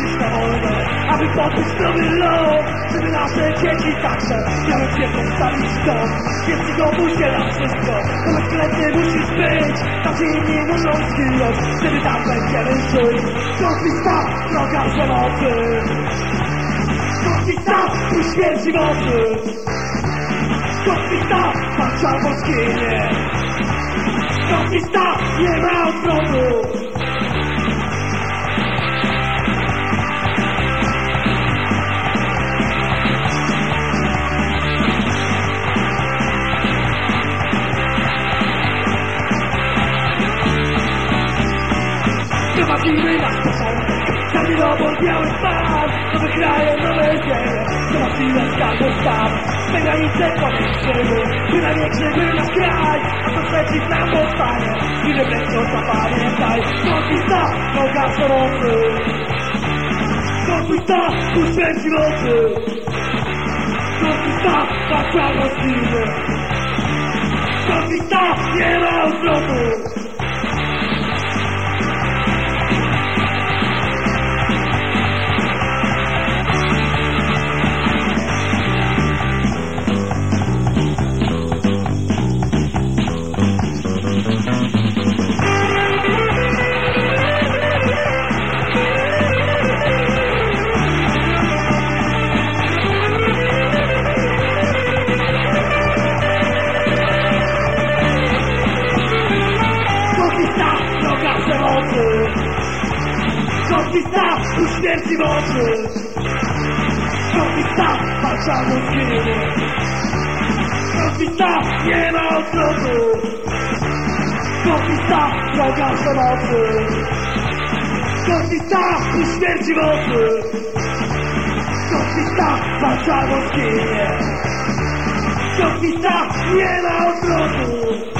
Dziś na wolne, aby poczuć zdrowy lot Żeby nasze dzieci także miały gdzie postawić dom. Więc znowu się na wszystko, to bezkletny musisz być Się inni muszą zginąć, wtedy tam będziemy żyć Konkwista, droga przemocy. Konkwista, ku śmierci mocy. Konkwista, walcz albo zginie Konkwista, nie ma odwrotu última divina Camino volteado está No me creo, no me llevo No me pidas que algo está Venga y te pone el fuego Mira bien que me la cray No sé si está en montaña Y de presos aparenta No quita, no gasto no sé No quita, usted si no sé No quita, pasa lo sigue Konkwista, ku śmierci mocy. Konkwista, walcza do zginie Konkwista, nie ma odwrotu. Konkwista, droga przemocy Konkwista, ku śmierci mocy. Konkwista, walcza do zginie Konkwista, nie ma odwrotu